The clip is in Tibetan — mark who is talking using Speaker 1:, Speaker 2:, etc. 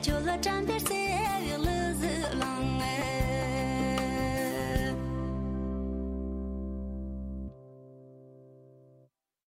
Speaker 1: 就了站点 C。